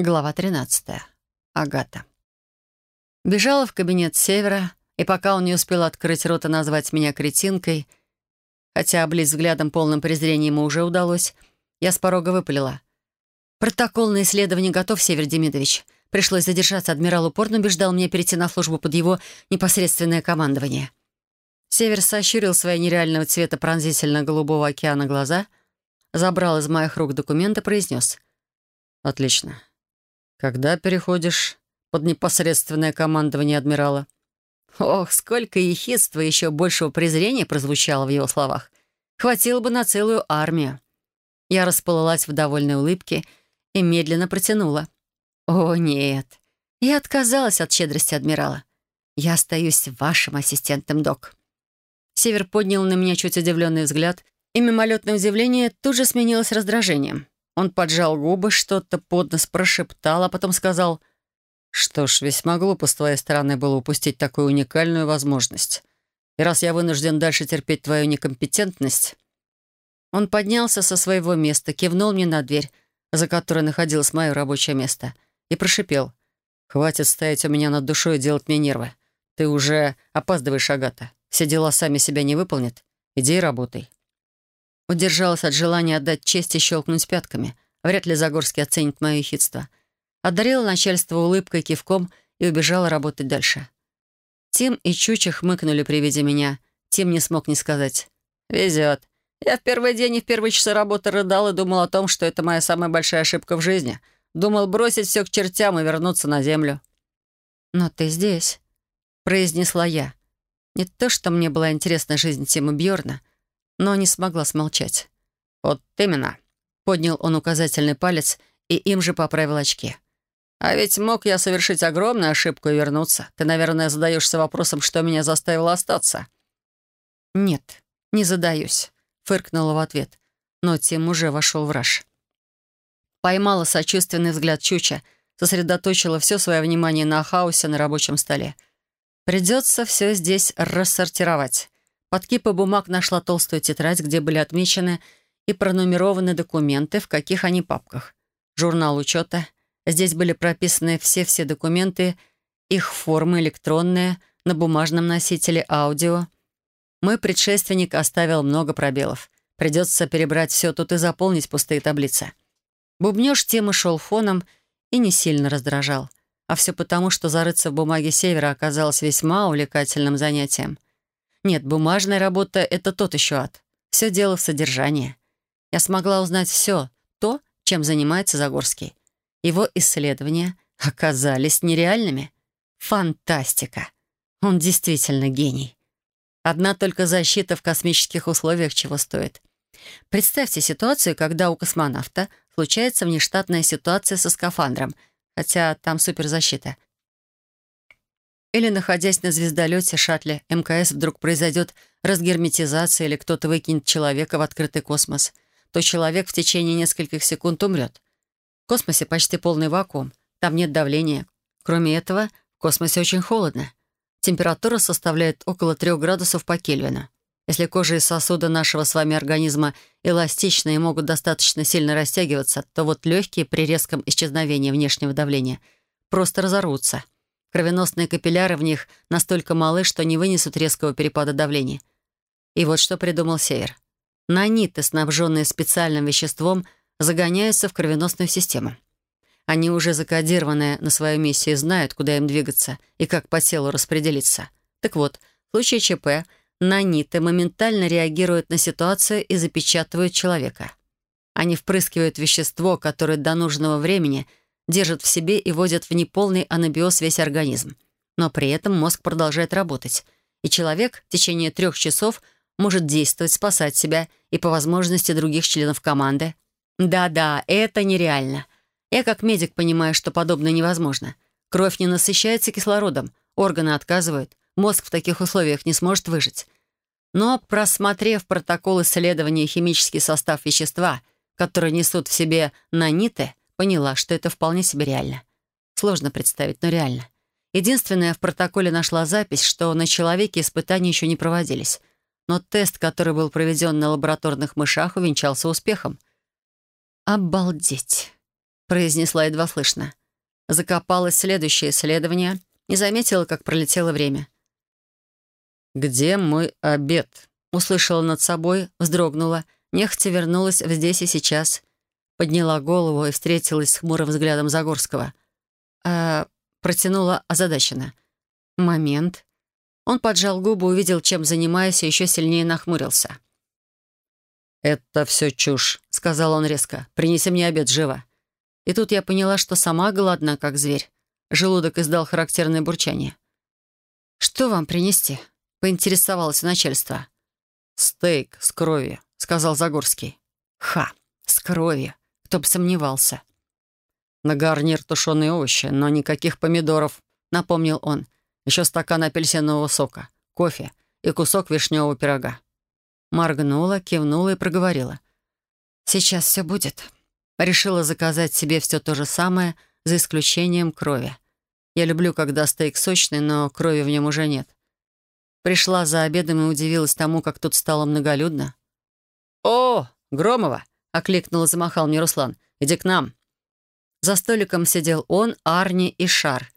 Глава 13. Агата. Бежала в кабинет Севера, и пока он не успел открыть рот и назвать меня кретинкой, хотя облить взглядом полным презрения ему уже удалось, я с порога выпалила. «Протокол на исследование готов, Север Демидович. Пришлось задержаться. Адмирал упорно убеждал меня перейти на службу под его непосредственное командование». Север сощурил свои нереального цвета пронзительно-голубого океана глаза, забрал из моих рук документы, произнес. «Отлично. Когда переходишь под непосредственное командование адмирала? Ох, сколько ехидства и еще большего презрения прозвучало в его словах. Хватило бы на целую армию. Я расплылась в довольной улыбке и медленно протянула. «О, нет. Я отказалась от щедрости адмирала. Я остаюсь вашим ассистентом, док». Север поднял на меня чуть удивленный взгляд, и мимолетное удивление тут же сменилось раздражением. Он поджал губы, что-то под нос прошептал, а потом сказал, «Что ж, весьма глупо с твоей стороны было упустить такую уникальную возможность. И раз я вынужден дальше терпеть твою некомпетентность...» Он поднялся со своего места, кивнул мне на дверь, за которой находилось мое рабочее место, и прошипел, «Хватит стоять у меня над душой и делать мне нервы. Ты уже опаздываешь, Агата. Все дела сами себя не выполнят. Иди и работай». Удержалась от желания отдать честь и щелкнуть пятками. Вряд ли Загорский оценит мое ехидство. Одарила начальство улыбкой, кивком и убежала работать дальше. Тим и Чуча хмыкнули при виде меня. Тим не смог не сказать. «Везет. Я в первый день и в первые часы работы рыдал и думал о том, что это моя самая большая ошибка в жизни. Думал бросить все к чертям и вернуться на землю». «Но ты здесь», — произнесла я. Не то, что мне была интересна жизнь Тима Бьорна, но не смогла смолчать. «Вот именно», — поднял он указательный палец и им же поправил очки. «А ведь мог я совершить огромную ошибку и вернуться. Ты, наверное, задаешься вопросом, что меня заставило остаться». «Нет, не задаюсь», — фыркнула в ответ. Но Тим уже вошел в раж. Поймала сочувственный взгляд Чуча, сосредоточила все свое внимание на хаосе на рабочем столе. Придется все здесь рассортировать. Под кипой бумаг нашла толстую тетрадь, где были отмечены и пронумерованы документы, в каких они папках. Журнал учета. Здесь были прописаны все-все документы, их формы электронные, на бумажном носителе аудио. Мой предшественник оставил много пробелов. Придется перебрать все тут и заполнить пустые таблицы. Бубнёж темы шел фоном и не сильно раздражал. А все потому, что зарыться в бумаге Севера оказалось весьма увлекательным занятием — нет, бумажная работа — это тот еще ад. Все дело в содержании. Я смогла узнать все, то, чем занимается Загорский. Его исследования оказались нереальными. Фантастика. Он действительно гений. Одна только защита в космических условиях чего стоит. Представьте ситуацию, когда у космонавта случается внештатная ситуация со скафандром, хотя там суперзащита — или, находясь на звездолете, шаттле, МКС вдруг произойдет разгерметизация или кто-то выкинет человека в открытый космос, то человек в течение нескольких секунд умрет. В космосе почти полный вакуум, там нет давления. Кроме этого, в космосе очень холодно. Температура составляет около 3 градусов по Кельвину. Если кожа и сосуды нашего с вами организма эластичны и могут достаточно сильно растягиваться, то вот легкие при резком исчезновении внешнего давления просто разорвутся. Кровеносные капилляры в них настолько малы, что не вынесут резкого перепада давления. И вот что придумал Север. Наниты, снабженные специальным веществом, загоняются в кровеносную систему. Они уже закодированные на свою миссию знают, куда им двигаться и как по телу распределиться. Так вот, в случае ЧП наниты моментально реагируют на ситуацию и запечатывают человека. Они впрыскивают вещество, которое до нужного времени – держит в себе и вводит в неполный анабиоз весь организм. Но при этом мозг продолжает работать, и человек в течение трех часов может действовать, спасать себя и по возможности других членов команды. Да-да, это нереально. Я как медик понимаю, что подобное невозможно. Кровь не насыщается кислородом, органы отказывают, мозг в таких условиях не сможет выжить. Но, просмотрев протокол исследования химический состав вещества, которые несут в себе наниты, Поняла, что это вполне себе реально. Сложно представить, но реально. Единственное, в протоколе нашла запись, что на человеке испытания еще не проводились. Но тест, который был проведен на лабораторных мышах, увенчался успехом. Обалдеть. произнесла едва слышно. Закопалось следующее исследование и заметила, как пролетело время. «Где мой обед?» Услышала над собой, вздрогнула, нехотя вернулась в здесь и сейчас. Подняла голову и встретилась с хмурым взглядом Загорского. А протянула озадаченно. «Момент». Он поджал губы, увидел, чем занимаюсь, и еще сильнее нахмурился. «Это все чушь», — сказал он резко. «Принеси мне обед живо». И тут я поняла, что сама голодна, как зверь. Желудок издал характерное бурчание. «Что вам принести?» — поинтересовалось начальство. «Стейк с кровью», — сказал Загорский. «Ха, с кровью. Кто бы сомневался». «На гарнир тушеные овощи, но никаких помидоров», — напомнил он. «Еще стакан апельсинового сока, кофе и кусок вишневого пирога». Моргнула, кивнула и проговорила. «Сейчас все будет». Решила заказать себе все то же самое, за исключением крови. Я люблю, когда стейк сочный, но крови в нем уже нет. Пришла за обедом и удивилась тому, как тут стало многолюдно. «О, Громова!» — окликнул и замахал мне Руслан. «Иди к нам». За столиком сидел он, Арни и Шар.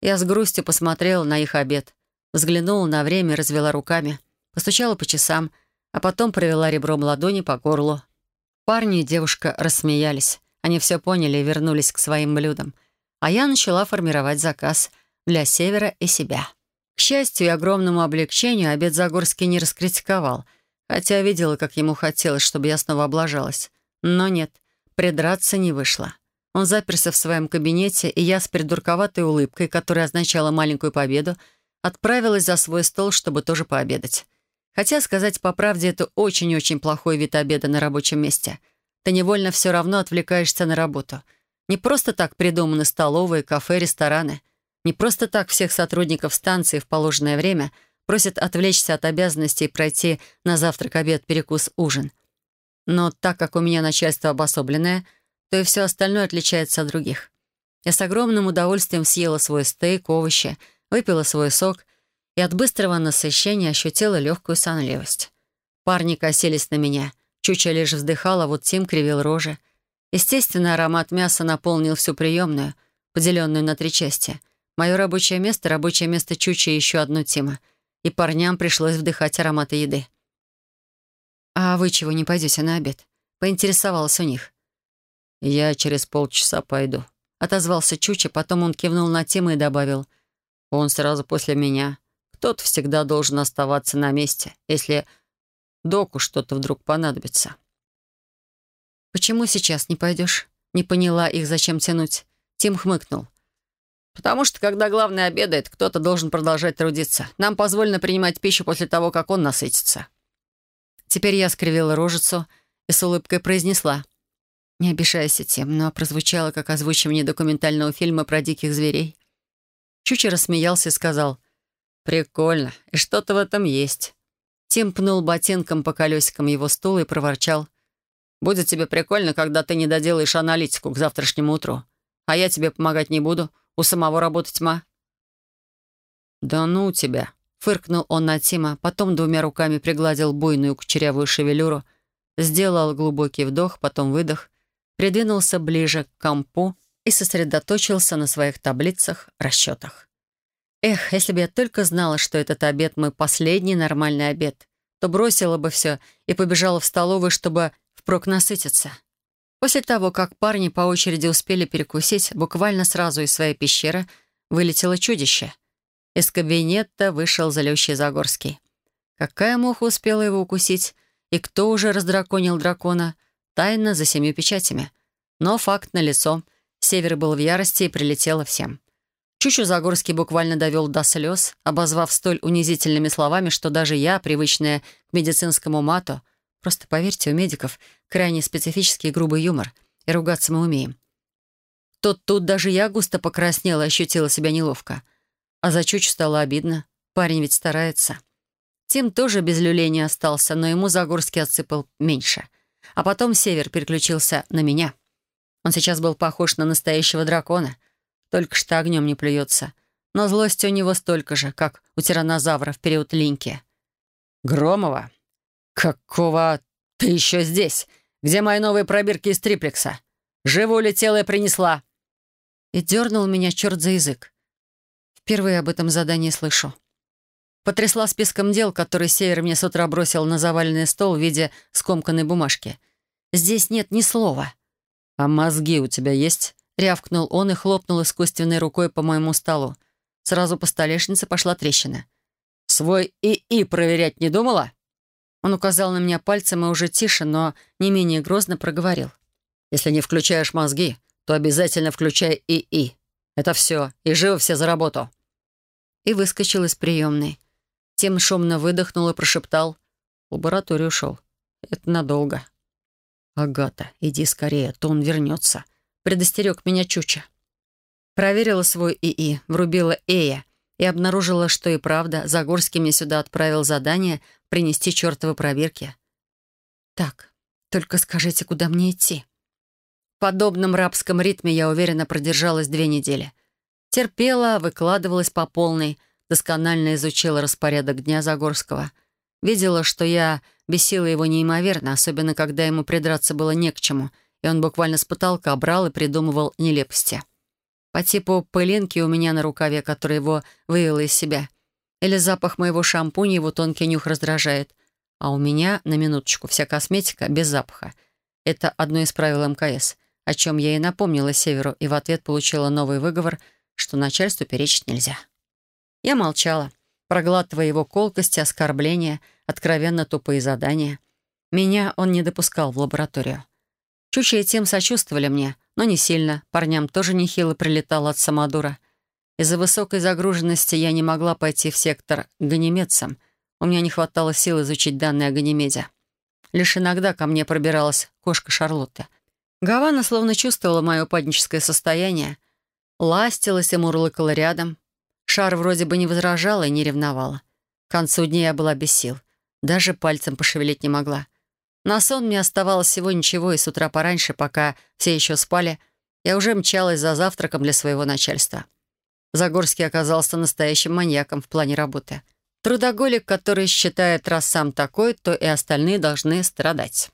Я с грустью посмотрела на их обед. Взглянула на время развела руками. Постучала по часам, а потом провела ребром ладони по горлу. Парни и девушка рассмеялись. Они все поняли и вернулись к своим блюдам. А я начала формировать заказ для Севера и себя. К счастью и огромному облегчению обед Загорский не раскритиковал, хотя видела, как ему хотелось, чтобы я снова облажалась. Но нет, придраться не вышло. Он заперся в своем кабинете, и я с придурковатой улыбкой, которая означала маленькую победу, отправилась за свой стол, чтобы тоже пообедать. Хотя, сказать по правде, это очень-очень плохой вид обеда на рабочем месте. Ты невольно все равно отвлекаешься на работу. Не просто так придуманы столовые, кафе, рестораны. Не просто так всех сотрудников станции в положенное время просят отвлечься от обязанностей и пройти на завтрак, обед, перекус, ужин. Но так как у меня начальство обособленное — то и все остальное отличается от других. Я с огромным удовольствием съела свой стейк, овощи, выпила свой сок и от быстрого насыщения ощутила легкую сонливость. Парни косились на меня. Чуча лишь вздыхала, вот Тим кривил рожи. Естественно, аромат мяса наполнил всю приемную, поделенную на три части. Мое рабочее место, рабочее место Чуча и еще одно Тима. И парням пришлось вдыхать ароматы еды. «А вы чего не пойдете на обед?» — поинтересовалась у них. «Я через полчаса пойду», — отозвался Чуча, потом он кивнул на Тима и добавил. «Он сразу после меня. Кто-то всегда должен оставаться на месте, если доку что-то вдруг понадобится». «Почему сейчас не пойдешь?» Не поняла их, зачем тянуть. Тим хмыкнул. «Потому что, когда главный обедает, кто-то должен продолжать трудиться. Нам позволено принимать пищу после того, как он насытится». Теперь я скривила рожицу и с улыбкой произнесла — не обижайся, Тим, но прозвучало как озвучивание документального фильма про диких зверей. Чуча рассмеялся и сказал, «Прикольно, и что-то в этом есть». Тим пнул ботинком по колесикам его стула и проворчал, «Будет тебе прикольно, когда ты не доделаешь аналитику к завтрашнему утру. А я тебе помогать не буду, у самого работы тьма». «Да ну тебя», — фыркнул он на Тима, потом двумя руками пригладил буйную кучерявую шевелюру, сделал глубокий вдох, потом выдох придвинулся ближе к компу и сосредоточился на своих таблицах, расчетах. Эх, если бы я только знала, что этот обед мой последний нормальный обед, то бросила бы все и побежала в столовую, чтобы впрок насытиться. После того, как парни по очереди успели перекусить, буквально сразу из своей пещеры вылетело чудище. Из кабинета вышел залющий Загорский. Какая муха успела его укусить? И кто уже раздраконил дракона — Тайна за семью печатями. Но факт налицо. Север был в ярости и прилетело всем. Чучу Загорский буквально довел до слез, обозвав столь унизительными словами, что даже я, привычная к медицинскому мату, просто поверьте, у медиков крайне специфический грубый юмор, и ругаться мы умеем. Тут тут даже я густо покраснела и ощутила себя неловко. А за Чучу стало обидно. Парень ведь старается. Тим тоже без люлей не остался, но ему Загорский отсыпал меньше. А потом Север переключился на меня. Он сейчас был похож на настоящего дракона. Только что огнем не плюется. Но злости у него столько же, как у тиранозавра в период Линьки. «Громова? Какого ты еще здесь? Где мои новые пробирки из триплекса? Живо улетела и принесла!» И дернул меня черт за язык. Впервые об этом задании слышу. Потрясла списком дел, который Север мне с утра бросил на заваленный стол в виде скомканной бумажки. Здесь нет ни слова. «А мозги у тебя есть?» — рявкнул он и хлопнул искусственной рукой по моему столу. Сразу по столешнице пошла трещина. «Свой ИИ проверять не думала?» Он указал на меня пальцем и уже тише, но не менее грозно проговорил. «Если не включаешь мозги, то обязательно включай ИИ. Это все, и живо все за работу». И выскочил из приемной. Тем шумно выдохнул и прошептал. В лабораторию ушел. Это надолго. «Агата, иди скорее, то он вернется», — предостерег меня Чуча. Проверила свой ИИ, врубила Эя и обнаружила, что и правда Загорский мне сюда отправил задание принести чертовы проверки. «Так, только скажите, куда мне идти?» В подобном рабском ритме я уверенно продержалась две недели. Терпела, выкладывалась по полной, досконально изучила распорядок дня Загорского. Видела, что я бесила его неимоверно, особенно когда ему придраться было не к чему, и он буквально с потолка брал и придумывал нелепости. По типу пылинки у меня на рукаве, которая его вывела из себя. Или запах моего шампуня его тонкий нюх раздражает. А у меня, на минуточку, вся косметика без запаха. Это одно из правил МКС, о чем я и напомнила Северу, и в ответ получила новый выговор, что начальству перечить нельзя. Я молчала, проглатывая его колкости, оскорбления, откровенно тупые задания. Меня он не допускал в лабораторию. Чучи и Тим сочувствовали мне, но не сильно. Парням тоже нехило прилетало от самодура. Из-за высокой загруженности я не могла пойти в сектор ганимедцам. У меня не хватало сил изучить данные о ганимеде. Лишь иногда ко мне пробиралась кошка Шарлотты. Гавана словно чувствовала мое упадническое состояние, ластилась и мурлыкала рядом, Шар вроде бы не возражала и не ревновала. К концу дня я была без сил. Даже пальцем пошевелить не могла. На сон мне оставалось всего ничего, и с утра пораньше, пока все еще спали, я уже мчалась за завтраком для своего начальства. Загорский оказался настоящим маньяком в плане работы. Трудоголик, который считает, раз сам такой, то и остальные должны страдать.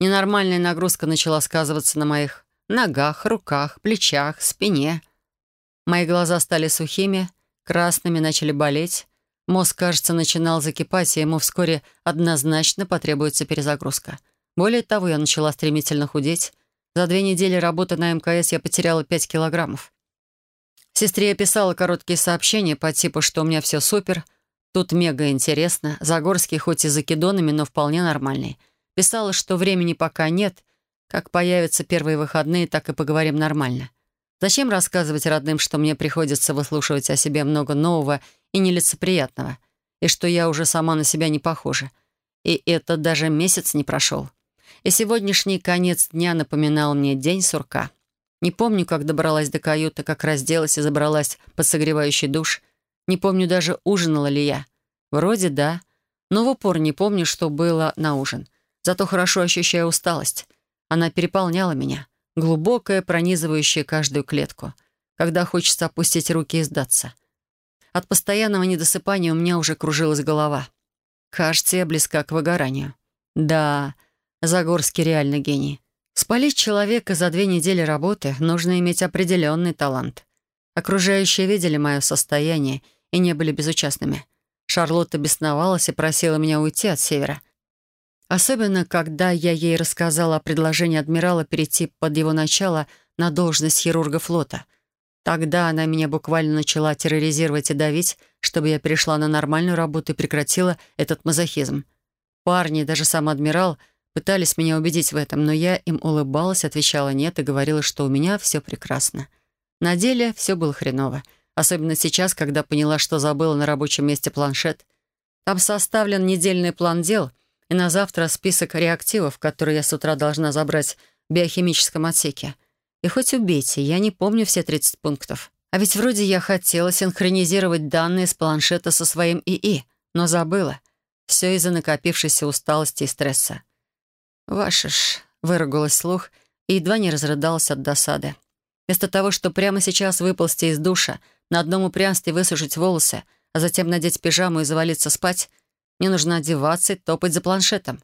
Ненормальная нагрузка начала сказываться на моих ногах, руках, плечах, спине — Мои глаза стали сухими, красными, начали болеть. Мозг, кажется, начинал закипать, и ему вскоре однозначно потребуется перезагрузка. Более того, я начала стремительно худеть. За две недели работы на МКС я потеряла 5 килограммов. Сестре я писала короткие сообщения по типу, что у меня все супер, тут мега интересно, Загорский хоть и закидонами, но вполне нормальный. Писала, что времени пока нет, как появятся первые выходные, так и поговорим нормально. Зачем рассказывать родным, что мне приходится выслушивать о себе много нового и нелицеприятного, и что я уже сама на себя не похожа? И это даже месяц не прошел. И сегодняшний конец дня напоминал мне день сурка. Не помню, как добралась до каюты, как разделась и забралась под согревающий душ. Не помню даже, ужинала ли я. Вроде да, но в упор не помню, что было на ужин. Зато хорошо ощущаю усталость. Она переполняла меня глубокое, пронизывающее каждую клетку, когда хочется опустить руки и сдаться. От постоянного недосыпания у меня уже кружилась голова. Кажется, я близка к выгоранию. Да, Загорский реально гений. Спалить человека за две недели работы нужно иметь определенный талант. Окружающие видели мое состояние и не были безучастными. Шарлотта бесновалась и просила меня уйти от севера — Особенно, когда я ей рассказала о предложении адмирала перейти под его начало на должность хирурга флота. Тогда она меня буквально начала терроризировать и давить, чтобы я перешла на нормальную работу и прекратила этот мазохизм. Парни, даже сам адмирал, пытались меня убедить в этом, но я им улыбалась, отвечала «нет» и говорила, что у меня все прекрасно. На деле все было хреново. Особенно сейчас, когда поняла, что забыла на рабочем месте планшет. Там составлен недельный план дел — и на завтра список реактивов, которые я с утра должна забрать в биохимическом отсеке. И хоть убейте, я не помню все 30 пунктов. А ведь вроде я хотела синхронизировать данные с планшета со своим ИИ, но забыла. Все из-за накопившейся усталости и стресса. «Ваша ж», — выругалась слух и едва не разрыдалась от досады. Вместо того, чтобы прямо сейчас выползти из душа, на одном упрямстве высушить волосы, а затем надеть пижаму и завалиться спать — мне нужно одеваться и топать за планшетом.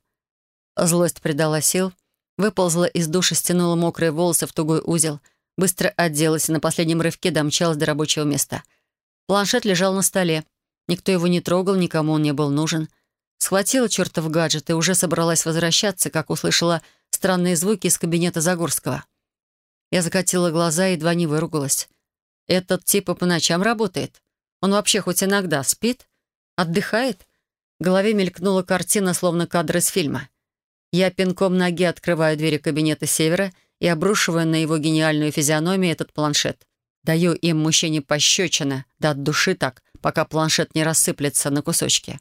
Злость придала сил, Выползла из душа, стянула мокрые волосы в тугой узел, быстро оделась и на последнем рывке домчалась до рабочего места. Планшет лежал на столе. Никто его не трогал, никому он не был нужен. Схватила чертов гаджет и уже собралась возвращаться, как услышала странные звуки из кабинета Загорского. Я закатила глаза и едва не выругалась. Этот типа по ночам работает. Он вообще хоть иногда спит? Отдыхает? Голове мелькнула картина, словно кадр из фильма. Я пинком ноги открываю двери кабинета Севера и обрушиваю на его гениальную физиономию этот планшет. Даю им мужчине пощечина, да от души так, пока планшет не рассыплется на кусочки.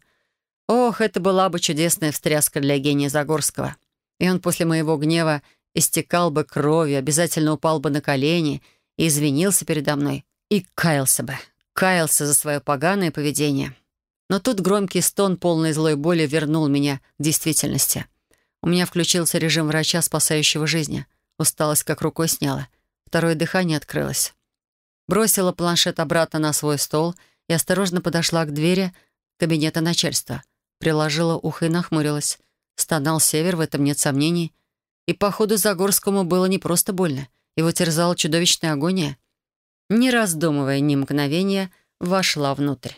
Ох, это была бы чудесная встряска для гения Загорского. И он после моего гнева истекал бы кровью, обязательно упал бы на колени и извинился передо мной. И каялся бы. Каялся за свое поганое поведение. Но тут громкий стон, полный злой боли, вернул меня к действительности. У меня включился режим врача, спасающего жизни. Усталость как рукой сняла. Второе дыхание открылось. Бросила планшет обратно на свой стол и осторожно подошла к двери кабинета начальства. Приложила ухо и нахмурилась. Стонал север, в этом нет сомнений. И, походу, Загорскому было не просто больно. Его терзала чудовищная агония. Не раздумывая ни мгновения, вошла внутрь.